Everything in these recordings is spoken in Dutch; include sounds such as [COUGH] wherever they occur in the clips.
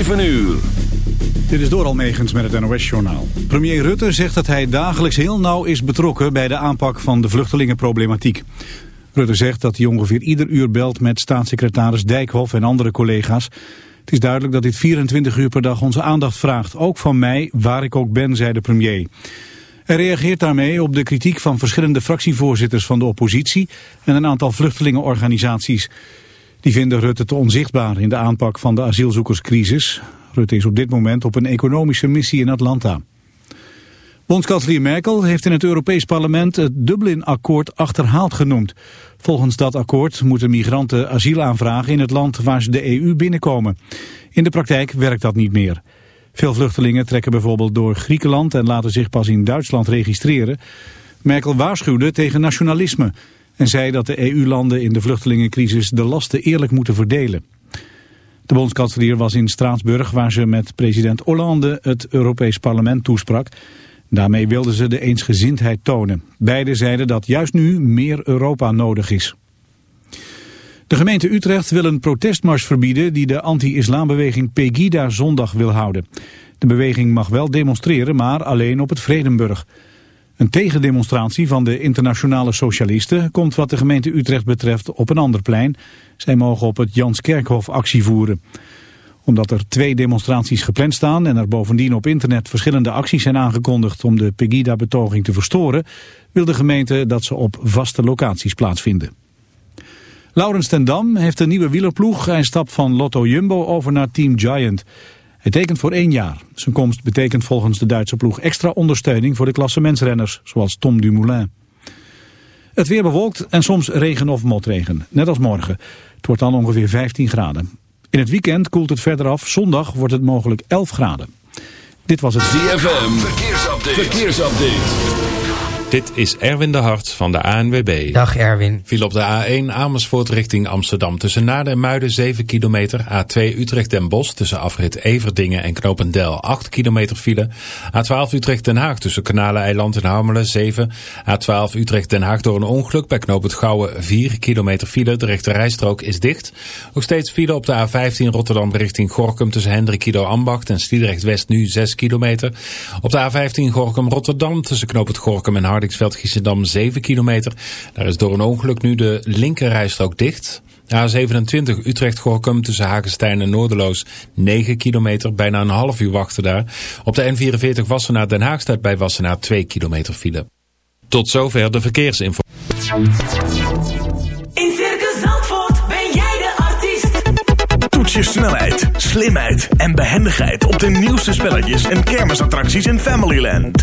7 uur. Dit is door Almegens met het NOS-journaal. Premier Rutte zegt dat hij dagelijks heel nauw is betrokken bij de aanpak van de vluchtelingenproblematiek. Rutte zegt dat hij ongeveer ieder uur belt met staatssecretaris Dijkhoff en andere collega's. Het is duidelijk dat dit 24 uur per dag onze aandacht vraagt. Ook van mij, waar ik ook ben, zei de premier. Hij reageert daarmee op de kritiek van verschillende fractievoorzitters van de oppositie en een aantal vluchtelingenorganisaties. Die vinden Rutte te onzichtbaar in de aanpak van de asielzoekerscrisis. Rutte is op dit moment op een economische missie in Atlanta. Bondskanselier Merkel heeft in het Europees Parlement het Dublin-akkoord achterhaald genoemd. Volgens dat akkoord moeten migranten asiel aanvragen in het land waar ze de EU binnenkomen. In de praktijk werkt dat niet meer. Veel vluchtelingen trekken bijvoorbeeld door Griekenland en laten zich pas in Duitsland registreren. Merkel waarschuwde tegen nationalisme en zei dat de EU-landen in de vluchtelingencrisis de lasten eerlijk moeten verdelen. De bondskanselier was in Straatsburg waar ze met president Hollande het Europees Parlement toesprak. Daarmee wilden ze de eensgezindheid tonen. Beiden zeiden dat juist nu meer Europa nodig is. De gemeente Utrecht wil een protestmars verbieden die de anti-islambeweging Pegida zondag wil houden. De beweging mag wel demonstreren, maar alleen op het Vredenburg. Een tegendemonstratie van de internationale socialisten komt wat de gemeente Utrecht betreft op een ander plein. Zij mogen op het Janskerkhof actie voeren. Omdat er twee demonstraties gepland staan en er bovendien op internet verschillende acties zijn aangekondigd om de Pegida-betoging te verstoren, wil de gemeente dat ze op vaste locaties plaatsvinden. Laurens ten Dam heeft een nieuwe wielerploeg. Hij stapt van Lotto Jumbo over naar Team Giant. Hij tekent voor één jaar. Zijn komst betekent volgens de Duitse ploeg extra ondersteuning voor de klassementsrenners, zoals Tom Dumoulin. Het weer bewolkt en soms regen of motregen, net als morgen. Het wordt dan ongeveer 15 graden. In het weekend koelt het verder af. Zondag wordt het mogelijk 11 graden. Dit was het ZFM. Verkeersupdate. Verkeersupdate. Dit is Erwin de Hart van de ANWB. Dag Erwin. Viel op de A1 Amersfoort richting Amsterdam. Tussen Naarden en Muiden 7 kilometer. A2 Utrecht den Bosch tussen afrit Everdingen en Knopendel 8 kilometer file. A12 Utrecht den Haag tussen Kanaleneiland en Harmelen 7. A12 Utrecht den Haag door een ongeluk bij Knopend Gouwen 4 kilometer file. De rechte rijstrook is dicht. Nog steeds file op de A15 Rotterdam richting Gorkum tussen Hendrikido Ambacht en Sliedrecht West nu 6 kilometer. Op de A15 Gorkum Rotterdam tussen Knopend Gorkum en Harmelen Hardingsveld Giessendam 7 kilometer. Daar is door een ongeluk nu de linkerrijstrook dicht. A27 Utrecht-Gorkum tussen Hagenstein en Noorderloos 9 kilometer, bijna een half uur wachten daar. Op de N44 Wassenaar Den Haag staat bij Wassenaar 2 kilometer file. Tot zover de verkeersinformatie. In Circus Zandvoort ben jij de artiest. Toets je snelheid, slimheid en behendigheid op de nieuwste spelletjes en kermisattracties in Familyland.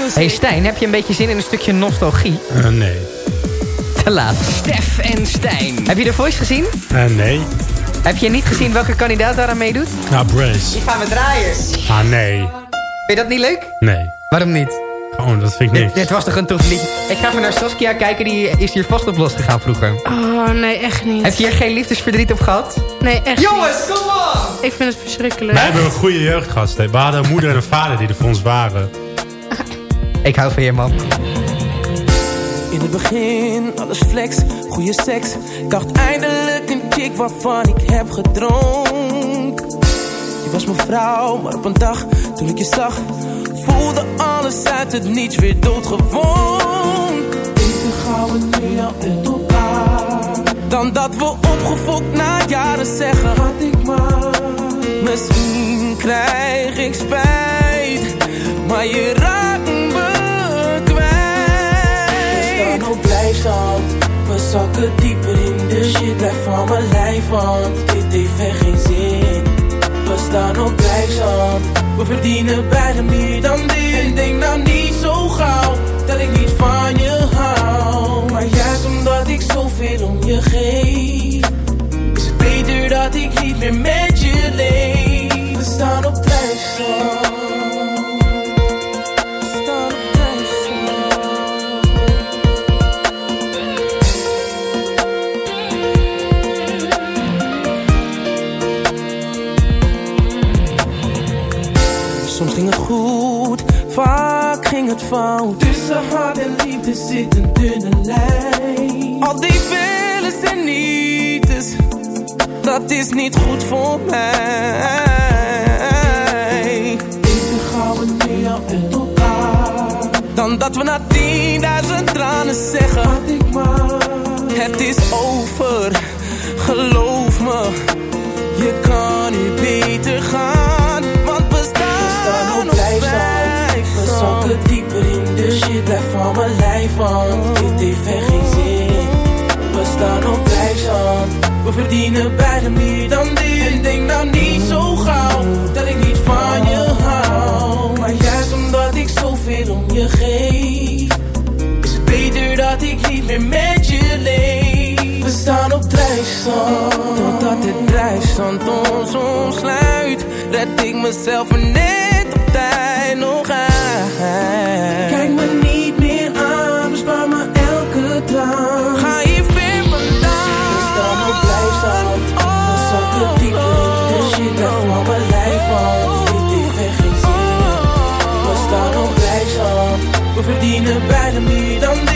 Music. Hey Stijn, heb je een beetje zin in een stukje nostalgie? nee. Te laat. Stef en Stijn. Heb je de Voice gezien? nee. Heb je niet gezien welke kandidaat daaraan meedoet? Nou, Brace. Die gaan we draaien. Ah, nee. Vind je dat niet leuk? Nee. Waarom niet? Oh, dat vind ik niks. Dit, was toch een tof liedje. Ik ga even naar Saskia kijken, die is hier vast op losgegaan vroeger. Oh, nee, echt niet. Heb je hier geen liefdesverdriet op gehad? Nee, echt Jongens, niet. kom op! Ik vind het verschrikkelijk. Wij hebben een goede jeugd gehad. hè. We hadden een moeder en een vader die er voor ons waren. Ik hou van je, man. In het begin, alles flex, goede seks. Ik dacht eindelijk een chick waarvan ik heb gedroomd. Je was mijn vrouw, maar op een dag toen ik je zag, voelde alles uit het niets weer doodgewoon. Even gaan we nu al uit elkaar. Dan dat we opgefokt na jaren zeggen, had ik maar. Misschien krijg ik spijt, maar je zakken dieper in de shit, blijf van mijn lijf, want dit heeft echt geen zin. We staan op blijfstand, we verdienen bijna meer dan dit. En denk nou niet zo gauw, dat ik niet van je hou. Maar juist omdat ik zoveel om je geef, is het beter dat ik niet meer met fout. Tussen hart en liefde zit een dunne lijn. Al die willen en dat is niet goed voor mij. Even gaan we nu al uit elkaar. Dan dat we na 10.000 tranen zeggen: Had ik maar. Het is over, geloof me, je kan nu beter gaan. Want we staan, staan op op blijf van mijn lijf, want dit heeft echt geen zin. We staan op blijfstand. We verdienen beide meer dan dit. En denk nou niet zo gauw dat ik niet van je hou. Maar juist omdat ik zoveel om je geef, Is het beter dat ik niet meer met je leef. we staan op drijfstand. Totdat het drijfzand ons omsluit, red ik mezelf er net op tijd nog uit. Ga hier ver vandaan. We staan op blijfstand. We zakken dieper in de shit, blijf van mijn lijf, want dit heeft echt geen zin. We staan op blijfstand. We verdienen beide meer dan dit.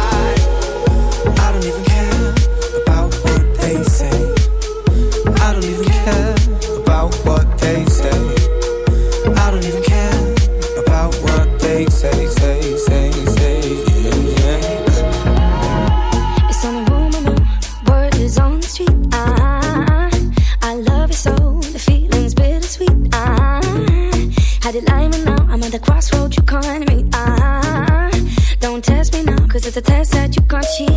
The test that you can't cheat.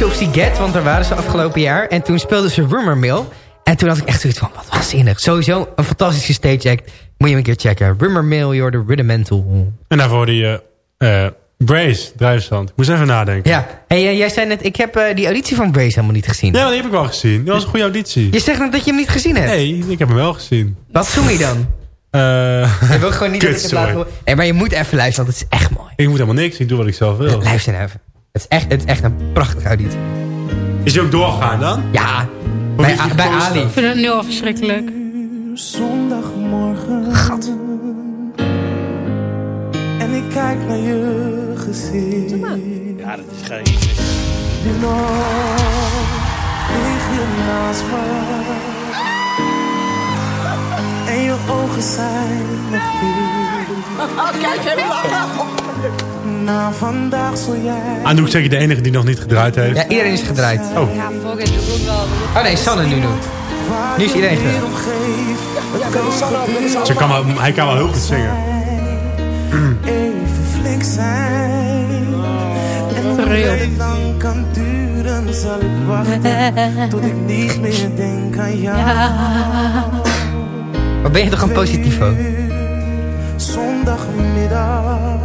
Ze op Siget, want daar waren ze afgelopen jaar. En toen speelden ze Rumor Mill. En toen had ik echt zoiets van, wat waanzinnig. Sowieso een fantastische stage act. Moet je hem een keer checken. Rumor Mill, rudimental. En daarvoor die uh, Brace, Drijfstand. Moest even nadenken. Ja. Hey, uh, jij zei net, ik heb uh, die auditie van Brace helemaal niet gezien. Ja, die heb ik wel gezien. Dat was een goede auditie. Je zegt net dat je hem niet gezien hebt. Nee, ik heb hem wel gezien. Wat zong je dan? Uh, [LAUGHS] je wil gewoon niet [LAUGHS] dat ik het laat horen. Nee, maar je moet even luisteren, want het is echt mooi. Ik moet helemaal niks, ik doe wat ik zelf wil. Luister even. Het is echt, het is echt een prachtige auditie. Is hij ook doorgegaan dan? Ja, bij, bij Ali. Ik vind het nu al verschrikkelijk. Zondagmorgen. Gat. En ik kijk naar je gezicht. Ja, dat is geen... Nu nog lig je naast me. En je ogen zijn nog dicht. Oh, kijk hem lachen. Na vandaag zul jij... Anouk zeg je de enige die nog niet gedraaid heeft. Ja, iedereen is gedraaid. Oh. Ja. Oh nee, Sanne nu doet. Nu is iedereen gedraaid. Ze kan wel, hij kan wel heel goed zingen. Even flink zijn. En hoe lang kan duren, zal ik wachten. [LAUGHS] Tot ik niet meer denk aan jou. Maar ben je toch een positief ook? Zondagmiddag.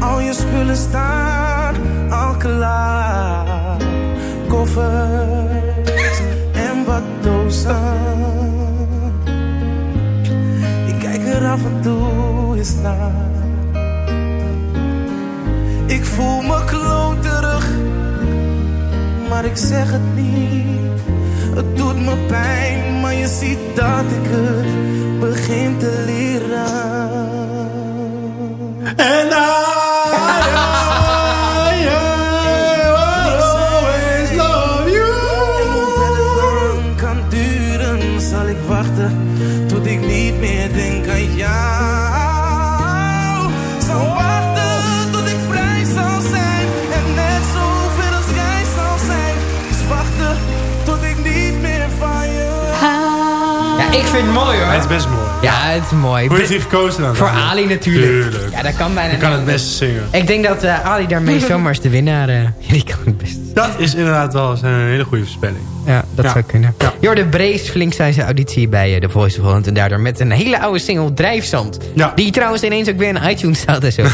Al je spullen staan al klaar. Koffers en wat dozen. Ik kijk er af en toe eens naar. Ik voel me kloterig, maar ik zeg het niet. Het doet me pijn, maar je ziet dat ik het begin te leren. En I, ik vind het mooi hoor. Het is best mooi. Ja, het is mooi. Hoe heeft hij gekozen dan? Voor Ali natuurlijk. Tuurlijk. Ja, dat kan bijna Je kan het beste zingen. Ik denk dat uh, Ali daarmee [LAUGHS] zomaar is de winnaar. [LAUGHS] Uh, die kan. Dat is inderdaad wel eens een hele goede voorspelling. Ja, dat Ja. zou kunnen. Ja. Jorde Brees flink zijn zijn auditie bij uh, The Voice of Holland. En daardoor met een hele oude single Drijfzand. Ja. Die trouwens ineens ook weer in iTunes staat en zo. [LAUGHS]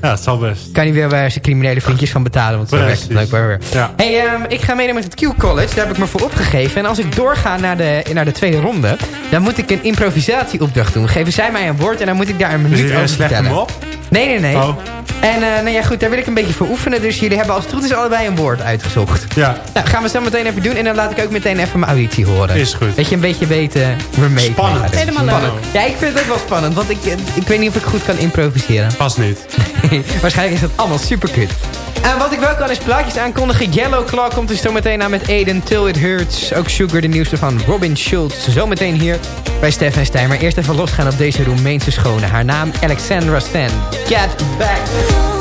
Ja, het zal best. kan hij weer bij zijn criminele vriendjes van betalen. Want zo werkt het blijkbaar weer. Ja. Hey, ehm, ik ga meedoen met het Q College. Daar heb ik me voor opgegeven. En als ik doorga naar de, naar de tweede ronde... dan moet ik een improvisatieopdracht doen. Geven zij mij een woord en dan moet ik daar een Dus minuut over hem vertellen. op? Nee, nee, nee. Oh. En eh, nou ja, goed, daar wil ik een beetje voor oefenen. Dus jullie hebben als het goed is allebei een woord uitgezocht. Ja. Nou, gaan we zo meteen even doen. En dan laat ik ook meteen even mijn auditie horen. Is goed. Dat je een beetje weet eh waarmee ik Spannend. mee. Helemaal leuk. Spannend. Ja, ik vind het ook wel spannend. Want ik, eh, ik weet niet of ik goed kan improviseren. Pas niet. [LAUGHS] Waarschijnlijk is dat allemaal super kut. En wat ik wel kan is plaatjes aankondigen. Yellow Claw komt er zo meteen aan met Aiden, Till It Hurts. Ook Sugar, de nieuwste van Robin Schultz. Zometeen hier bij Stef en Stijn. Maar eerst even losgaan op deze Roemeense schone. Haar naam Alexandra Stan. Get back.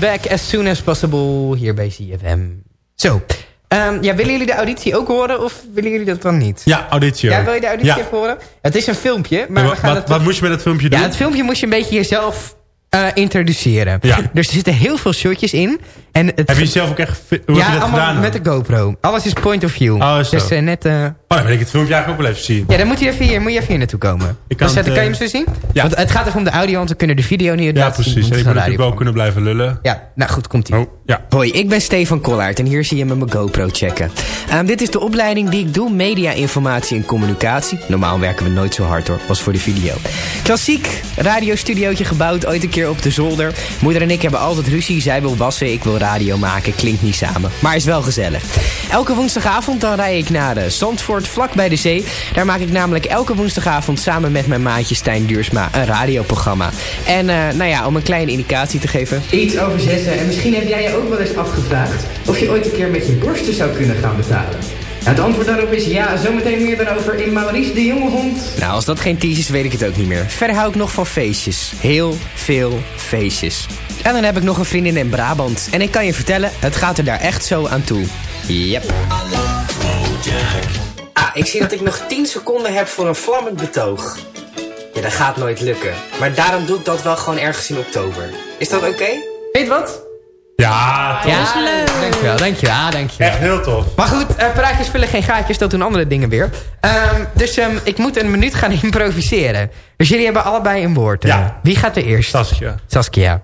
Back As Soon As Possible hier bij CFM. Zo. Ehm, ja, willen jullie de auditie ook horen of willen jullie dat dan niet? Ja, auditie Ja, wil je de auditie Ja. even horen? Het is een filmpje, maar Ja, we gaan wat, wat moest je met het filmpje doen? Ja, het filmpje moest je een beetje jezelf eh, introduceren. Ja. Dus [LAUGHS] er zitten heel veel shotjes in. En het Heb je zelf ook echt... Hoe heb ja, je dat allemaal gedaan? met de GoPro. Alles is point of view. Oh, zo. dus eh, net... Oh, dan wil ik het filmpje eigenlijk ook wel even zien. ja, dan moet je even hier, moet je even hier naartoe komen. Ik kan Dus, het, eh, kan je eh, hem zo zien? ja. Want het gaat even om de audio, want we kunnen de video niet Ja, zien. precies. En ik moet natuurlijk wel kunnen blijven lullen. Ja, nou goed, komt ie. Oh, ja. Hoi, ik ben Stefan Kollaert en hier zie je me mijn GoPro checken. Ehm, dit is de opleiding die ik doe, media, informatie en communicatie. Normaal werken we nooit zo hard hoor, was voor de video. Klassiek, radiostudiootje gebouwd, ooit een keer op de zolder. Moeder en ik hebben altijd ruzie, zij wil wassen, ik wil radio maken. Klinkt niet samen, maar is wel gezellig. Elke woensdagavond dan rij ik naar de Vlak bij de zee. Daar maak ik namelijk elke woensdagavond samen met mijn maatje Stijn Duursma een radioprogramma. En eh, nou ja, om een kleine indicatie te geven... Iets over zessen. En misschien heb jij je ook wel eens afgevraagd... of je ooit een keer met je borsten zou kunnen gaan betalen. Nou, het antwoord daarop is ja. Zometeen meer daarover in Maurice de Jonge Hond. Nou, als dat geen tease is, weet ik het ook niet meer. Verder hou ik nog van feestjes. Heel veel feestjes. En dan heb ik nog een vriendin in Brabant. En ik kan je vertellen, het gaat er daar echt zo aan toe. Yep. Ah, ik zie dat ik nog 10 seconden heb voor een vlammend betoog. Ja, dat gaat nooit lukken. Maar daarom doe ik dat wel gewoon ergens in oktober. Is dat oké? Weet je wat? Ja, Ja, dankjewel, dankjewel, ah, dankjewel. Echt heel tof. Maar goed, eh, praatjes vullen geen gaatjes, dat doen andere dingen weer. Ehm, dus ehm, ik moet een minuut gaan [LAUGHS] improviseren. Dus jullie hebben allebei een woord. Ja. Wie gaat er eerst? Saskia. Saskia.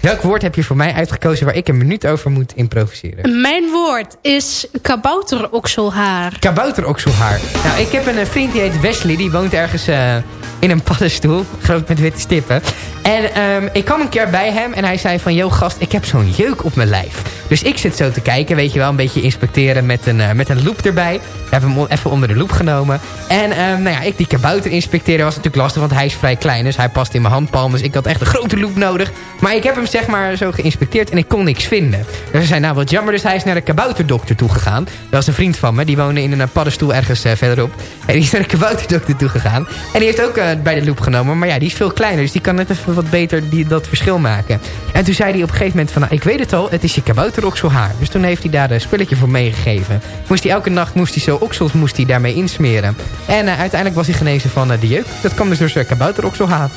Welk woord heb je voor mij uitgekozen waar ik een minuut over moet improviseren? Mijn woord is kabouterokselhaar. Kabouterokselhaar. Nou, ik heb een eh, vriend die heet Wesley. Die woont ergens eh, in een paddenstoel. [LAUGHS] Groot met witte stippen. En ehm, ik kwam een keer bij hem en hij zei van... Yo gast, ik heb zo'n jeuk op mijn lijf. Dus ik zit zo te kijken, weet je wel. Een beetje inspecteren met een, eh, met een loep erbij. Ik heb hem even onder de loep genomen. En ehm, nou ja, ik die kabouter inspecteren was natuurlijk lastig. Want hij is vrij klein, dus hij past in mijn handpalm. Dus ik had echt een grote loep nodig. Maar ik heb hem zeg maar zo geïnspecteerd en ik kon niks vinden. Dus hij zei, nou wat jammer. Dus hij is naar de kabouterdokter toe gegaan. Dat was een vriend van me. Die woonde in een eh, paddenstoel ergens eh, verderop. En die is naar de kabouterdokter toe gegaan. En die heeft ook eh, bij de loep genomen. Maar ja, die is veel kleiner. Dus die kan net even wat beter die, dat verschil maken. En toen zei hij op een gegeven moment van... Nou, ik weet het al, het is je kabouterokselhaar. Dus toen heeft hij daar een spelletje voor meegegeven. Moest hij elke nacht moest hij zo oksels moest hij daarmee insmeren. En eh, uiteindelijk was hij genezen van eh, de jeuk. Dat kwam dus door zijn kabouterokselhaar.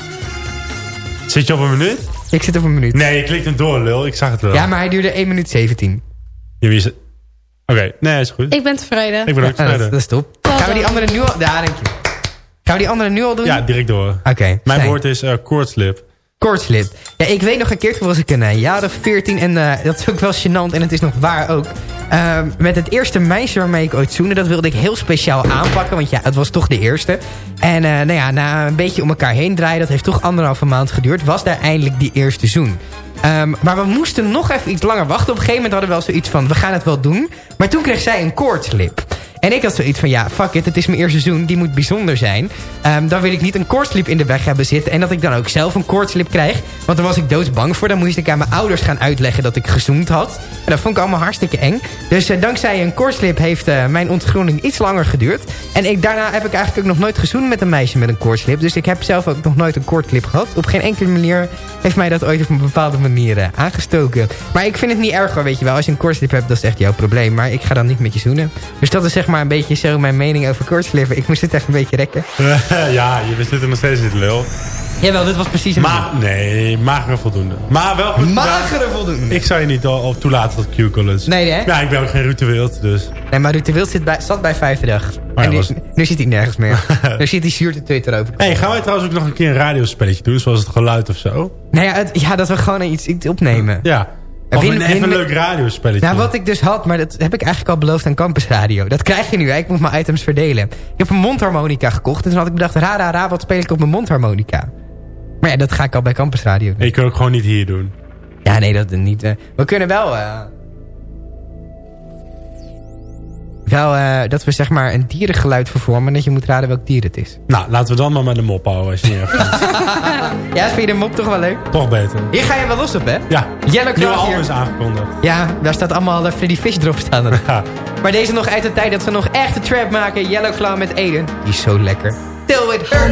Zit je op een minuut? Ik zit op een minuut. Nee, je klikt hem door, lul. Ik zag het wel. Ja, maar hij duurde 1 minuut 17. Ja, wie is het? Oké, nee, is goed. Ik ben tevreden. Ik ben ook Ja, dat, tevreden. dat is top. Gaan we die andere nu al... Ja, denk je. Gaan we die andere nu al doen? Ja, direct door. Oké. Mijn woord is eh koortslip. Koortslip. Ja, ik weet nog een keer, toen was ik een jaar of 14 en eh, dat is ook wel gênant en het is nog waar ook. Ehm, met het eerste meisje waarmee ik ooit zoende, dat wilde ik heel speciaal aanpakken, want ja, het was toch de eerste. En eh, nou ja, na een beetje om elkaar heen draaien, dat heeft toch anderhalve maand geduurd, was daar eindelijk die eerste zoen. Ehm, maar we moesten nog even iets langer wachten. Op een gegeven moment hadden we wel zoiets van, we gaan het wel doen. Maar toen kreeg zij een koortslip. En ik had zoiets van, ja, fuck it, het is mijn eerste seizoen, die moet bijzonder zijn. Ehm, dan wil ik niet een koortslip in de weg hebben zitten. En dat ik dan ook zelf een koortslip krijg. Want daar was ik doodsbang voor. Dan moest ik aan mijn ouders gaan uitleggen dat ik gezoend had. En dat vond ik allemaal hartstikke eng. Dus eh, dankzij een koortslip heeft eh, mijn ontgroening iets langer geduurd. En ik, daarna heb ik eigenlijk ook nog nooit gezoend met een meisje met een koortslip. Dus ik heb zelf ook nog nooit een koortslip gehad. Op geen enkele manier heeft mij dat ooit op een bepaalde manier eh, aangestoken. Maar ik vind het niet erg weet je wel. Als je een koortslip hebt, dat is echt jouw probleem. Maar ik ga dan niet met je zoenen. Dus dat is zeg maar een beetje zo mijn mening over koortslippen. Ik moest het even een beetje rekken. [LAUGHS] ja, je zit er nog steeds in, lul. Jawel, dit was precies een... Maar, nee, magere voldoende. Maar wel goed. Magere voldoende. Ik zou je niet al, al toelaten tot Q-college. Nee, hè? Ja, ik ben ook geen Ruud de Wild, dus... Nee, maar Ruud de Wild zit bij, zat bij vijfde dag. ja, en nu, was- nu zit hij nergens meer. [LAUGHS] nu zit hij zuur te Twitter over. hey, gaan wij trouwens ook nog een keer een radiospelletje doen, zoals het geluid of zo? Nou ja, het- ja, dat we gewoon iets, iets opnemen. Ja. Of een, even een leuk radiospelletje. Nou, wat ik dus had, maar dat heb ik eigenlijk al beloofd aan Campus Radio. Dat krijg je nu, hè? ik moet mijn items verdelen. Ik heb een mondharmonica gekocht en toen had ik bedacht, ra, ra, ra, wat speel ik op mijn mondharmonica? Maar ja, dat ga ik al bij Campus Radio doen. Nee, je kunt ook gewoon niet hier doen. Ja, nee, dat niet. eh. we kunnen wel... eh, wel eh, dat we zeg maar een dierengeluid vervormen... en dat je moet raden welk dier het is. Nou, laten we dan maar met de mop houden, als je niet hebt. [LAUGHS] Ja, vind je de mop toch wel leuk? Toch beter. Hier ga je wel los op, hè? Ja, Yellow nieuwe Claw album is aangekondigd. Ja, daar staat allemaal Freddy Fish erop staan. [LAUGHS] er. Maar deze nog uit de tijd dat ze nog echte trap maken. Yellow Claw met Aiden. Die is zo lekker. Till with her.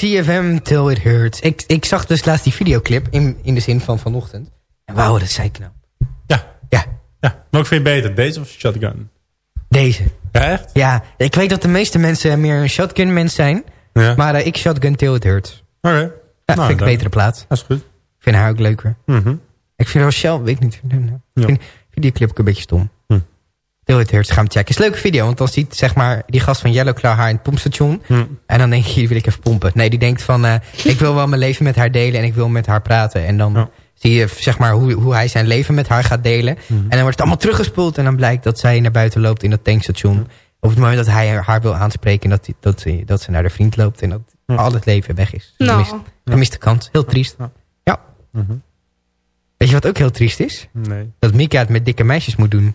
CFM, Till It Hurts. Ik, ik zag dus laatst die videoclip, in, in de zin van vanochtend. En wauw, dat zei knap. Ja. Ja. ja. Maar ik vind je beter, deze of Shotgun? Deze. Ja, echt? Ja, ik weet dat de meeste mensen meer een shotgun mens zijn. Ja. Maar eh, ik shotgun Till It Hurts. Oké. Ja, Nou, vind ik een betere plaats. Dat is goed. Ik vind haar ook leuker. Mhm. Ik vind Rochelle, weet ik niet. Ik Ja. vind videoclip ook een beetje stom. Hm. Till It Hurts, ga hem checken. is een leuke video, want dan ziet zeg maar die gast van Yellow Claw haar in het pompstation. Hm. En dan denk je, hier wil ik even pompen. Nee, die denkt van, eh, ik wil wel mijn leven met haar delen en ik wil met haar praten. En dan zie je zeg maar hoe, hoe hij zijn leven met haar gaat delen. Hm. En dan wordt het allemaal teruggespoeld en dan blijkt dat zij naar buiten loopt in dat tankstation. Op het moment dat hij haar wil aanspreken dat, dat, ze, dat ze naar de vriend loopt en dat al het leven weg is. Nou. mist, mist de kans. Heel triest. Ja. Mhm. Weet je wat ook heel triest is? Nee. Dat Mika het met dikke meisjes moet doen.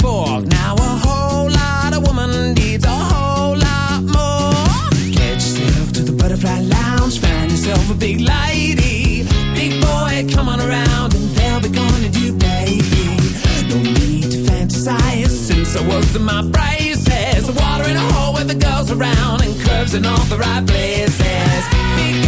four. Now a whole lot of woman needs a whole lot more. Get yourself to the butterfly lounge, find yourself a big lady. Big boy, come on around and they'll be gonna do, baby. No need to fantasize since I was in my braces. Water in a hole with the girls around and curves in all the right places. Big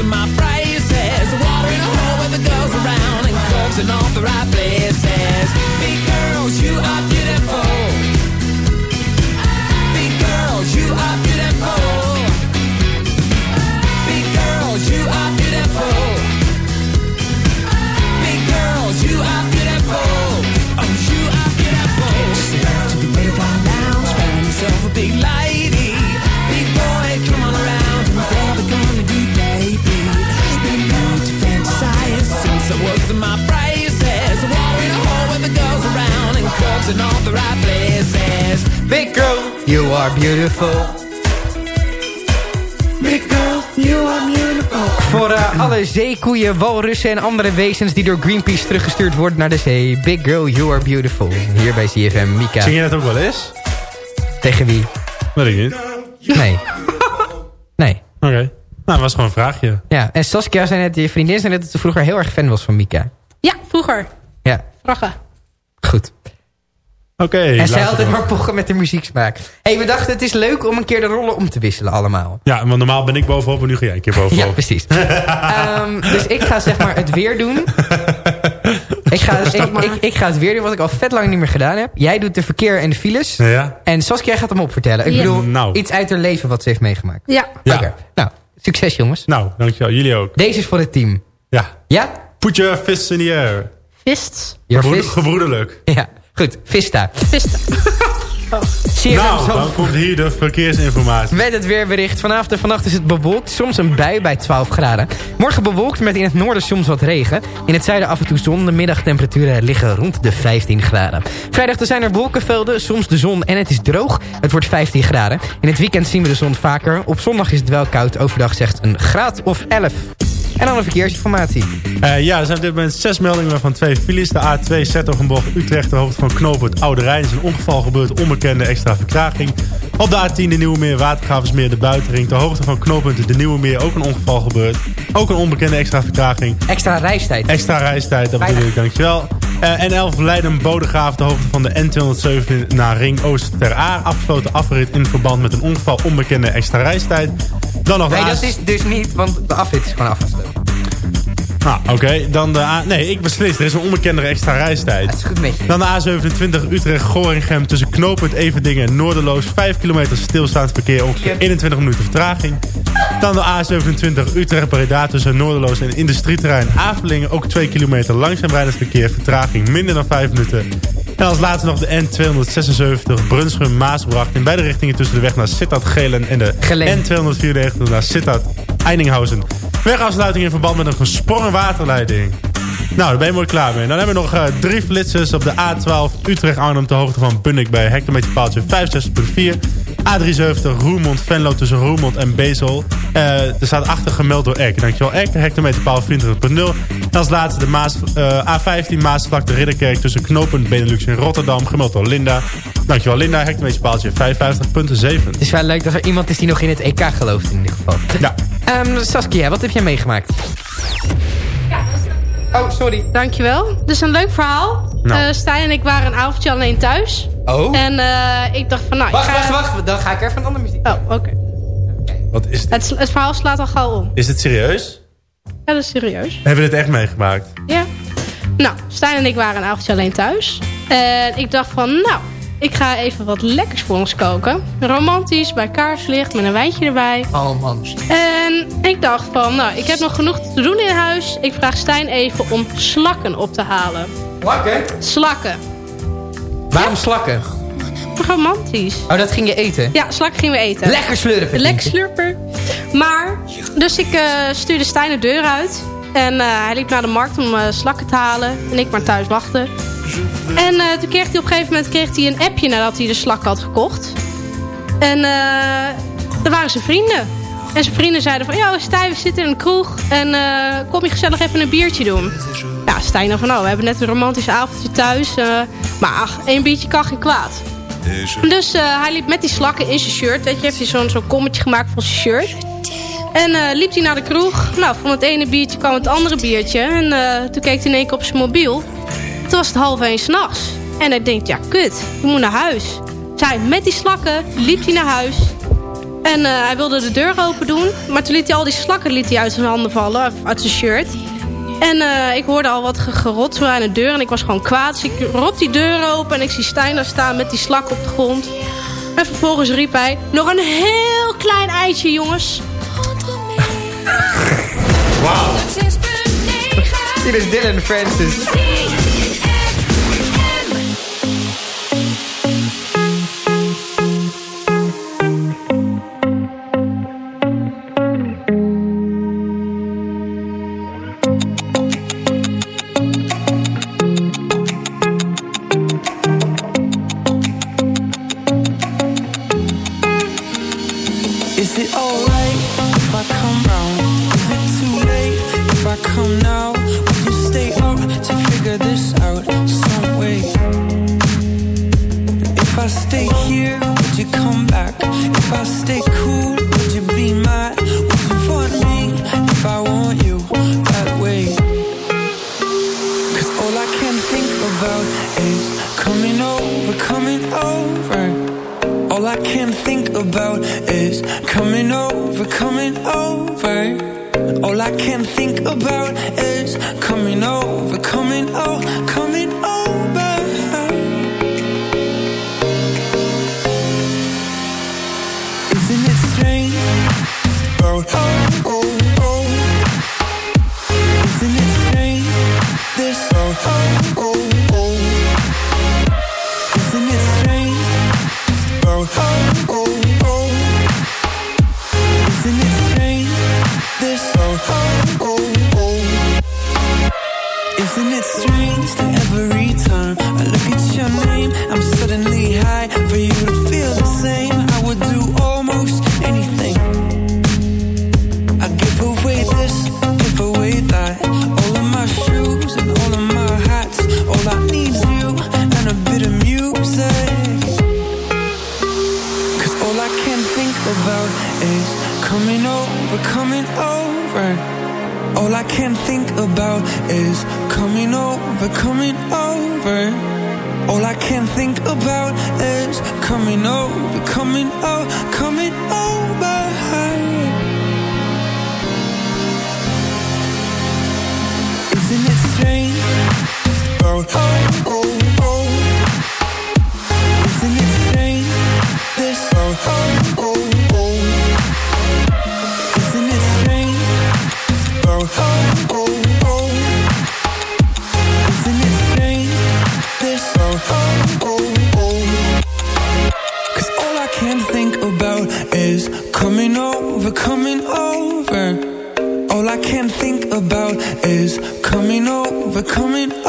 in my prices. Water in a hole with the girls around and curves in all the right places. In all the right places. Big girl, you are beautiful. Big girl, you are beautiful. Voor eh, alle zeekoeien, walrussen en andere wezens die door Greenpeace teruggestuurd worden naar de zee. Big girl, you are beautiful. Hier bij CFM, Mika. Zing je dat ook wel eens? Tegen wie? Weet ik niet. Nee. Nee. Oké. Nou, dat was gewoon een vraagje. Ja, en Saskia zei net, je vriendin zei net dat ze vroeger heel erg fan was van Mika. Ja, vroeger. Ja, Vragen. goed. Oké. en zij altijd maar. pochen met de muzieksmaak. hey, we dachten het is leuk om een keer de rollen om te wisselen allemaal. Ja, want normaal ben ik bovenop en nu ga jij een keer bovenop. Ja, precies. [LAUGHS] Ehm, dus ik ga zeg maar het weer doen. [LAUGHS] Ik ga, ik, ik, ik ga het weer doen wat ik al vet lang niet meer gedaan heb. Jij doet de verkeer en de files. Ja. En Saskia gaat hem opvertellen. Ik Yes. bedoel, Nou. iets uit haar leven wat ze heeft meegemaakt. Ja. Ja. Oké. Nou, succes jongens. Nou, dankjewel. Jullie ook. Deze is voor het team. Ja. Ja? Put your fists in the air. Fists. Gebroederlijk. Ja, goed. Vista. CFM [LAUGHS] Nou, Zandvoort. dan komt hier de verkeersinformatie. Met het weerbericht. Vanavond en vannacht is het bewolkt. Soms een bui bij 12 graden. Morgen bewolkt met in het noorden soms wat regen. In het zuiden af en toe zon. De middagtemperaturen liggen rond de 15 graden. Vrijdag er zijn er wolkenvelden. Soms de zon en het is droog. Het wordt 15 graden. In het weekend zien we de zon vaker. Op zondag is het wel koud. Overdag zegt een graad of 11. En dan een verkeersinformatie. Eh, ja, er zijn op dit moment zes meldingen van twee files. De A2 Zettogenbocht Utrecht, de hoogte van knooppunt Oude Rijn. is een ongeval gebeurd, onbekende extra vertraging. Op de A10 de Nieuwe Meer, Watergravensmeer, de Buitenring. De hoogte van knooppunt de Nieuwe Meer, ook een ongeval gebeurd. Ook een onbekende extra vertraging. Extra reistijd. Extra reistijd, dat bedoel ik, dankjewel. Eh N11 Leiden Bodegraaf, de hoogte van de N207 naar Ring Oost ter Aar. Afgesloten afrit in verband met een ongeval onbekende extra reistijd. Dan nog Nee, dat is dus niet, want de afrit is gewoon afgesloten. Nou, oké. Dan de A... Nee, ik beslis. Er is een onbekendere extra reistijd. Dat is goed met je. Dan de A27 Utrecht-Goringem tussen knooppunt Everdingen en Noorderloos. 5 kilometer stilstaand verkeer, ongeveer 21 minuten vertraging. Dan de A27 Utrecht-Breda tussen Noorderloos en industrieterrein Avelingen. Ook 2 kilometer langzaam rijdend verkeer, vertraging minder dan 5 minuten. En als laatste nog de N276 Brunsum-Maasbracht. In beide richtingen tussen de weg naar Sittard-Gelen en de Gelen. N294 naar Sittard-Eindinghausen. Wegafsluiting in verband met een gesprongen waterleiding. Nou, daar ben je mooi klaar mee. Dan hebben we nog eh, drie flitsers op de A12 Utrecht-Arnhem... ter hoogte van Bunnik bij hectometerpaaltje 65.4. A73 Roermond-Venlo tussen Roermond en Bezel. Eh, er staat achter gemeld door Eck. Dankjewel Eck, hectometerpaal 24.0. En als laatste de Maas, eh, A15 Maasvlakte Ridderkerk tussen knooppunt Benelux in Rotterdam. Gemeld door Linda. Dankjewel Linda, hectometerpaaltje 55.7. Het is wel leuk dat er iemand is die nog in het EK gelooft in ieder geval. Ja. Ehm, Saskia, wat heb jij meegemaakt? Oh, sorry. Dankjewel. Dus een leuk verhaal. Nou. Eh, Stijn en ik waren een avondje alleen thuis. Oh. En eh, ik dacht van nou... Wacht, ik ga... wacht, wacht. Dan ga ik even een andere muziek. Oh, oké. Wat is dit? Het, het verhaal slaat al gauw om. Is dit serieus? Ja, dat is serieus. Hebben we dit echt meegemaakt? Ja. Nou, Stijn en ik waren een avondje alleen thuis. En ik dacht van, nou, ik ga even wat lekkers voor ons koken. Romantisch, bij kaarslicht, met een wijntje erbij. Oh man. En ik dacht van, nou, ik heb nog genoeg te doen in huis. Ik vraag Stijn even om slakken op te halen. Slakken? Slakken. Waarom slakken? Romantisch. Oh, dat ging je eten? Ja, slakken gingen we eten. Lekker slurpen. Lekker slurpen. Maar, dus ik eh, stuurde Stijn de deur uit. En eh, hij liep naar de markt om eh, slakken te halen. En ik maar thuis wachten. En eh, toen kreeg hij op een gegeven moment kreeg hij een appje nadat hij de slakken had gekocht. En daar waren zijn vrienden. En zijn vrienden zeiden van, ja Stijn, we zitten in een kroeg. En kom je gezellig even een biertje doen. Ja, Stijn dan van, oh, we hebben net een romantisch avondje thuis. maar ach, één biertje kan geen kwaad. Dus hij liep met die slakken in zijn shirt. Weet je, heeft hij zo'n zo'n kommetje gemaakt voor zijn shirt. En eh, liep hij naar de kroeg. Nou, van het ene biertje kwam het andere biertje. En eh, toen keek hij in één keer op zijn mobiel. Toen was het half één s'nachts. En hij denkt, ja kut, ik moet naar huis. Zij met die slakken liep hij naar huis. En eh, hij wilde de deur open doen. Maar toen liet hij al die slakken liet hij uit zijn handen vallen. Uit zijn shirt. En ik hoorde al wat ge- gerot aan de deur. En ik was gewoon kwaad. Dus ik rot die deur open. En ik zie Stijn daar staan met die slak op de grond. En vervolgens riep hij... Nog een heel klein eitje, jongens. Wauw. Dit is Dylan Francis. [LAUGHS] oh, can think about is coming over, coming over.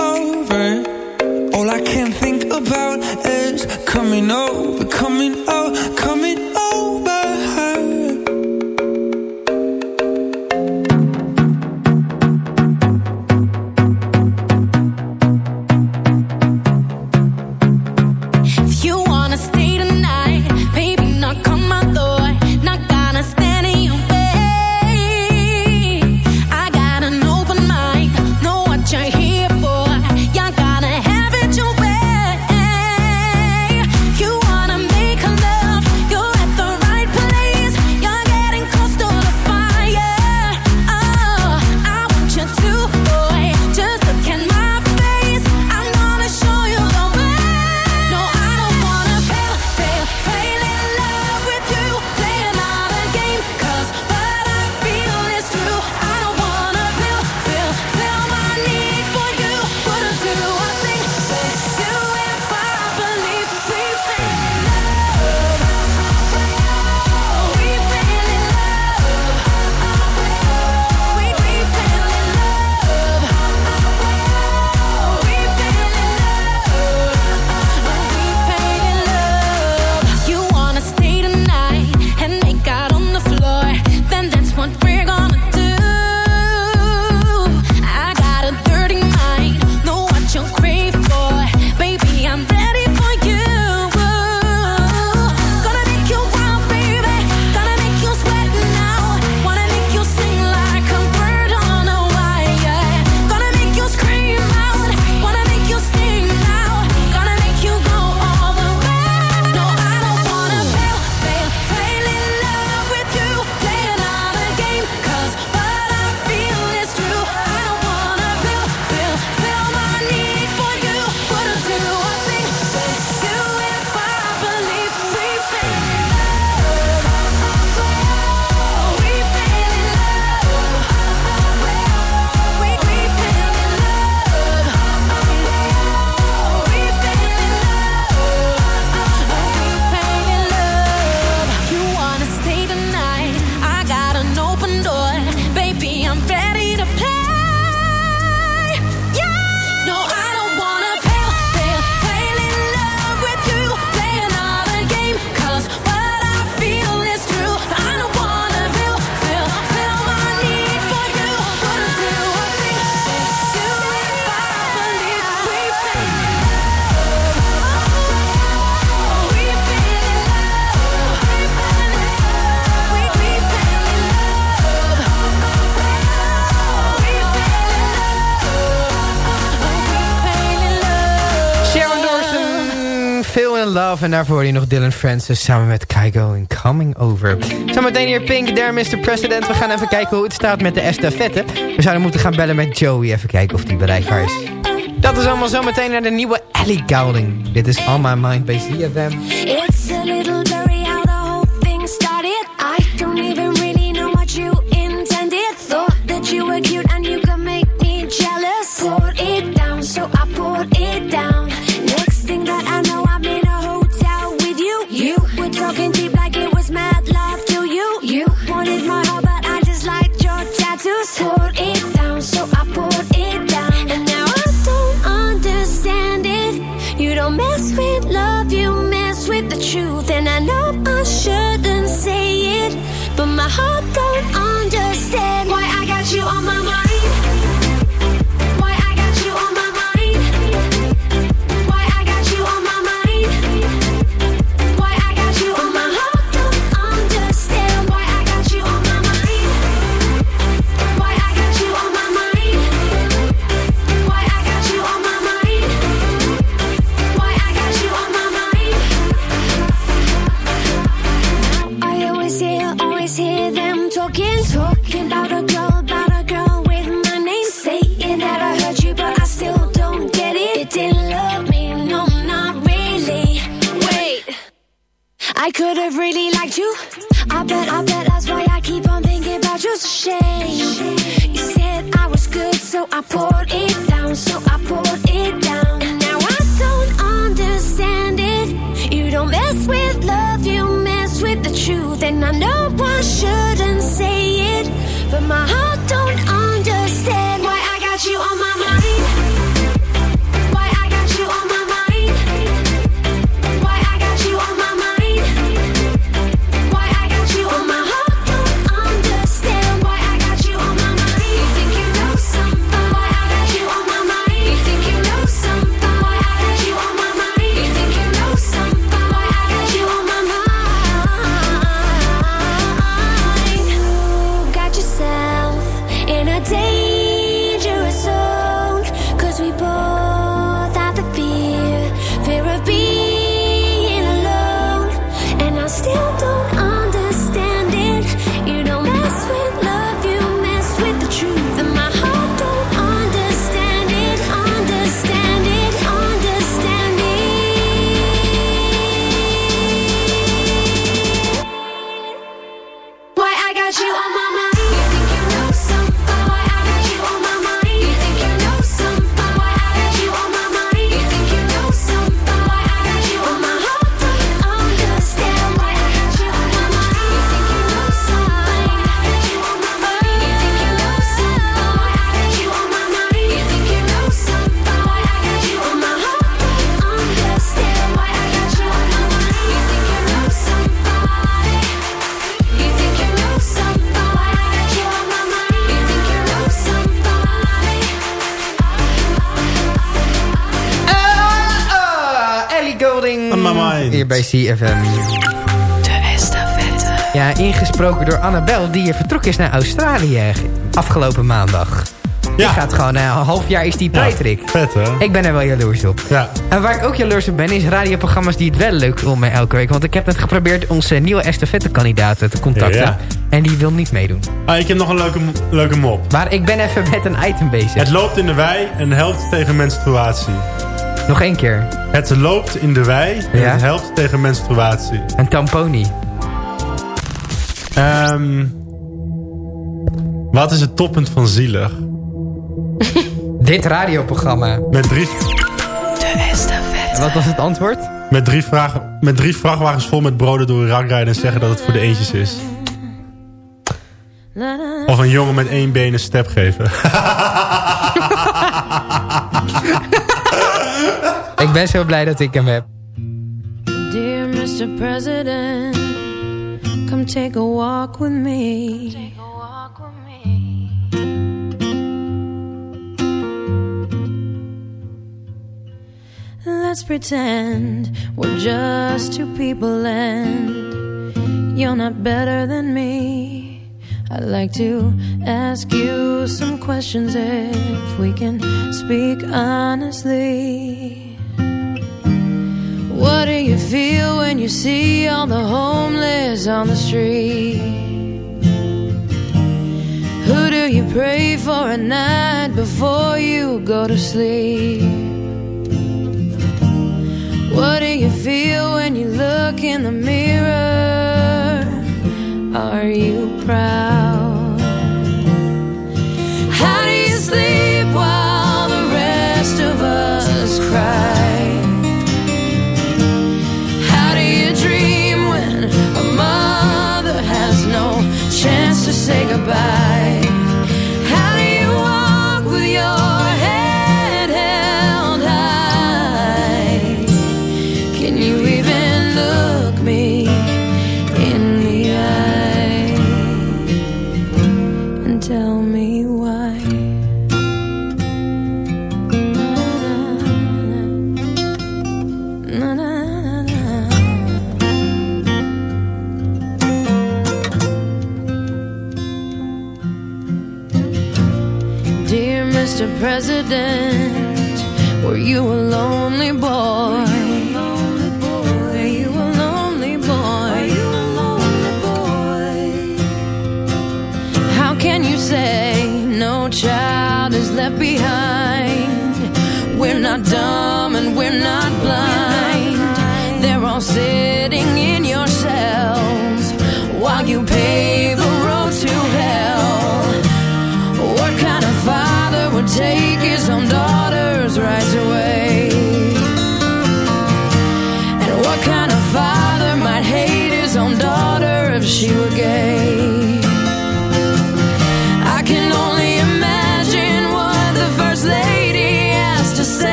En daarvoor hoor je nog Dylan Francis samen met Kygo in Coming Over. Zometeen hier Pink, there Mr. President. We gaan even kijken hoe het staat met de estafette. We zouden moeten gaan bellen met Joey. Even kijken of die bereikbaar is. Dat is allemaal zometeen naar de nieuwe Ellie Goulding. Dit is On My Mind bij ZFM. It's a little my heart CFM. De estafette. Ja, ingesproken door Annabel, die vertrokken is naar Australië afgelopen maandag. Die gaat gewoon, eh, een half jaar is die tijdrik. Vet hè? Ik ben er wel jaloers op. Ja. En waar ik ook jaloers op ben, is radioprogramma's die het wel leuk vinden elke week. Want ik heb net geprobeerd onze nieuwe estafette-kandidaten te contacten. Ja. En die wil niet meedoen. Ah, ik heb nog een leuke, leuke mop. Maar ik ben even met een item bezig. Het loopt in de wei en helpt tegen menstruatie. Nog één keer. Het loopt in de wei en Ja? het helpt tegen menstruatie. Een tamponi. Ehm, wat is het toppunt van zielig? [LAUGHS] Dit radioprogramma. Met drie, De estafette. Wat was het antwoord? met, drie vragen, met drie vrachtwagens vol met broden door Irak rijden en zeggen dat het voor de eentjes is. Of een jongen met één been een step geven. [LAUGHS] Ik ben zo blij dat ik hem heb. Dear Mr. President, come take a walk with me. Let's pretend we're just two people and you're not better than me. I'd like to ask you some questions if we can speak honestly. You feel when you see all the homeless on the street? Who do you pray for at night before you go to sleep? What do you feel when you look in the mirror? Are you proud? Say goodbye?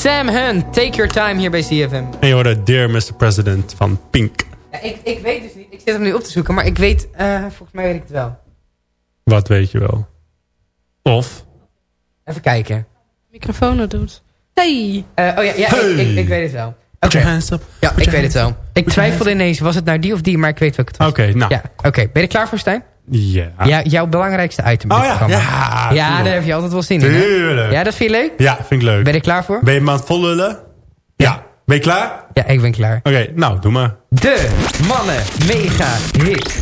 Sam Hunt, Take Your Time hier bij CFM. En je hoorde Dear Mr. President van Pink. Ja, ik, ik weet dus niet, ik zit hem nu op te zoeken, maar ik weet, eh, volgens mij weet ik het wel. Wat weet je wel. Of... Even kijken. Microfoon dat doet. Hey! Eh, oh ja, ja ik, ik, ik weet het wel. Put your hands up. Ja, Put ik weet het wel. Ik twijfelde ineens, was het nou die of die, maar ik weet welke het was. Oké, nou. Ja, oké. Ben je er klaar voor, Stijn? Ja. Ja, jouw belangrijkste item Oh ja, programma. ja, Ja, tuurlijk. daar heb je altijd wel zin in, hè? Ja, dat vind je leuk? Ja, vind ik leuk. Ben je er klaar voor? Ben je me aan het vollullen? Ja. Ben je klaar? Ja, ik ben klaar. Oké, nou, doe maar. De mannen mega hit.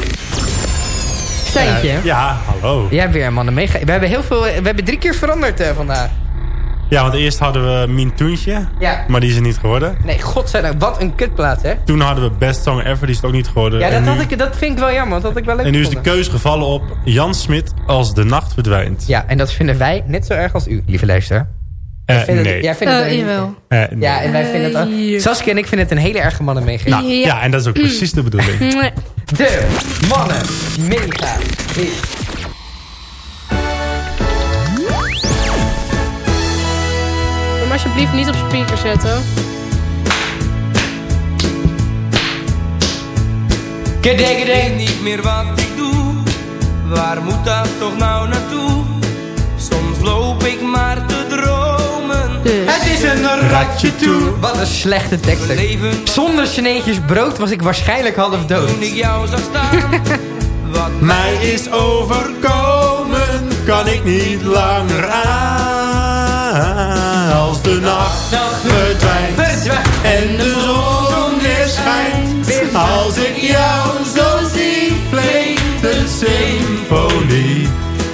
Stijntje. Ja, hallo. Jij hebt weer een mannen mega We hebben heel veel, we hebben drie keer veranderd eh, vandaag. Ja, want eerst hadden we Mien Toentje. Ja. Maar die is er niet geworden. Nee, godzijdank, wat een kutplaats, hè? Toen hadden we Best Song Ever, die is het ook niet geworden. Ja, dat, nu, had ik, dat vind ik wel jammer, want dat had ik wel leuk en nu is de keus gevallen op Jan Smit als de nacht verdwijnt. Ja, en dat vinden wij net zo erg als u, lieve luisteraar. Eh, Jij vindt het- nee. jij vindt het Eh, niet, jawel. Eh, nee. Ja, en wij vinden het ook... Saskia en ik vinden het een hele erge mannen mega Nou, ja. en dat is ook precies de bedoeling. Nee. [LAUGHS] De mannen mega alsjeblieft niet op speaker zetten. Ik weet niet meer wat ik doe. Waar moet dat toch nou naartoe? Soms loop ik maar te dromen. Het is een ratje toe. Wat een slechte tekst. Zonder sneetjes brood was ik waarschijnlijk half dood. toen ik jou zag staan. [LAUGHS] Wat Mij is overkomen, kan ik niet langer aan. Als de nacht verdwijnt Verdwijnt. en de zon weer schijnt. Als ik jou zo zie, klinkt een symfonie.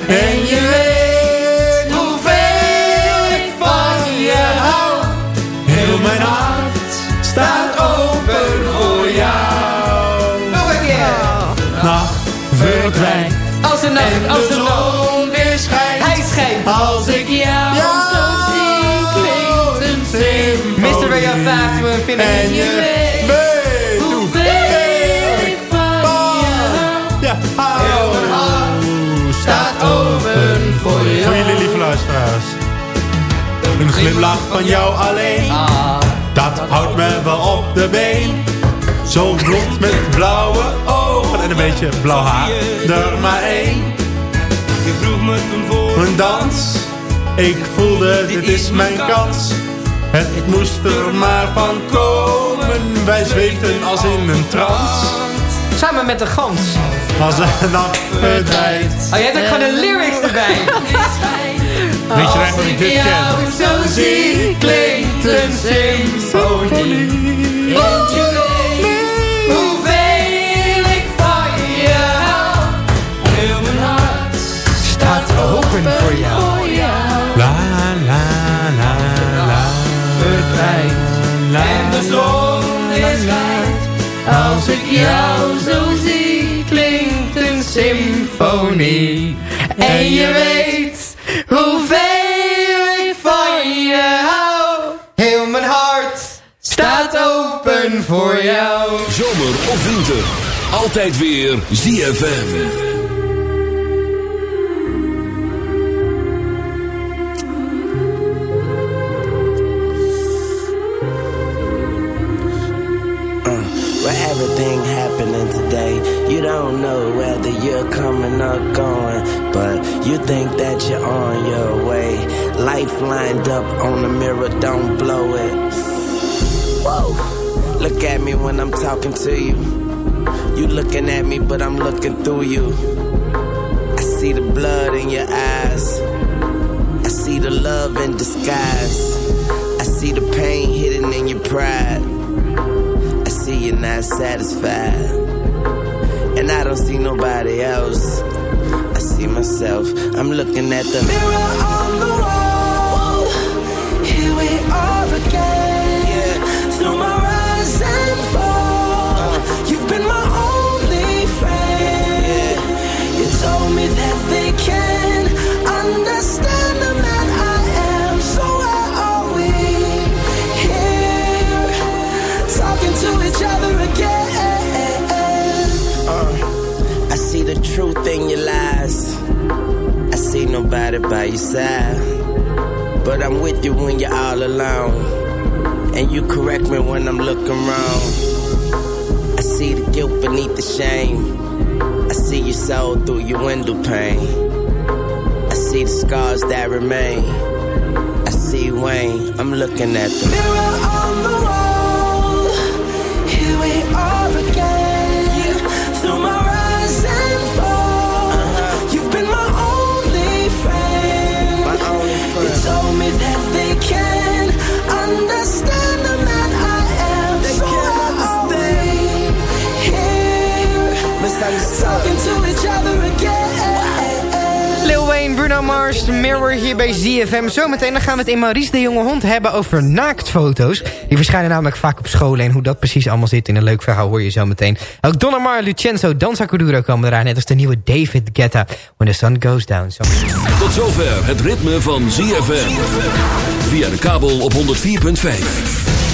En je weet hoeveel ik van je hou. Heel mijn hart staat open voor jou. Nog een keer. Nacht verdwijnt Als een nacht, als de glimlach van jou alleen. Dat houdt me wel op de been. Zo blond met blauwe ogen en een beetje blauw haar. Er maar één. Je vroeg me toen voor Een dans. Ik voelde, dit is mijn kans. Het moest er maar van komen. Wij zweefden als in een trance. Samen met de gans. Als een nacht verdwijnt. Oh, jij hebt ook gewoon de lyrics erbij. [LAUGHS] Dat ik dit ken? zo zie, klinkt een symfonie. Want je weet hoeveel ik van je hou. Heel mijn hart staat open voor jou. La la la la. Verdwijnt en de zon is schijnt. Als ik jou zo zie, klinkt een symfonie. En je weet hoeveel ik van je hou. Heel mijn hart staat open voor jou. Zomer of winter. Altijd weer ZFM. With everything happening today, you don't know whether you're coming or going, but you think that you're on your way. Life lined up on the mirror, don't blow it. Whoa, look at me when I'm talking to you. You looking at me, but I'm looking through you. I see the blood in your eyes. I see the love in disguise. I see the pain hidden in your pride. Not satisfied. And I don't see nobody else. I see myself. I'm looking at the mirror on the wall. Here we are again. Yeah. Through my rise and fall. You've been my in your lies. I see nobody by your side. But I'm with you when you're all alone. And you correct me when I'm looking wrong. I see the guilt beneath the shame. I see your soul through your window pane. I see the scars that remain. I see Wayne, I'm looking at the mirror on the wall. Here we are again. Lil Wayne, Bruno Mars, Mirror hier bij ZFM. Zometeen dan gaan we het in Maurice de Jonge Hond hebben over naaktfoto's. Die verschijnen namelijk vaak op scholen. En hoe dat precies allemaal zit in een leuk verhaal hoor je zo meteen. Ook Don Omar, Lucenzo, Danza Kuduro komen eraan. Net als de nieuwe David Guetta, When the Sun Goes Down. Zo. Tot zover het ritme van ZFM. Via de kabel op 104.5.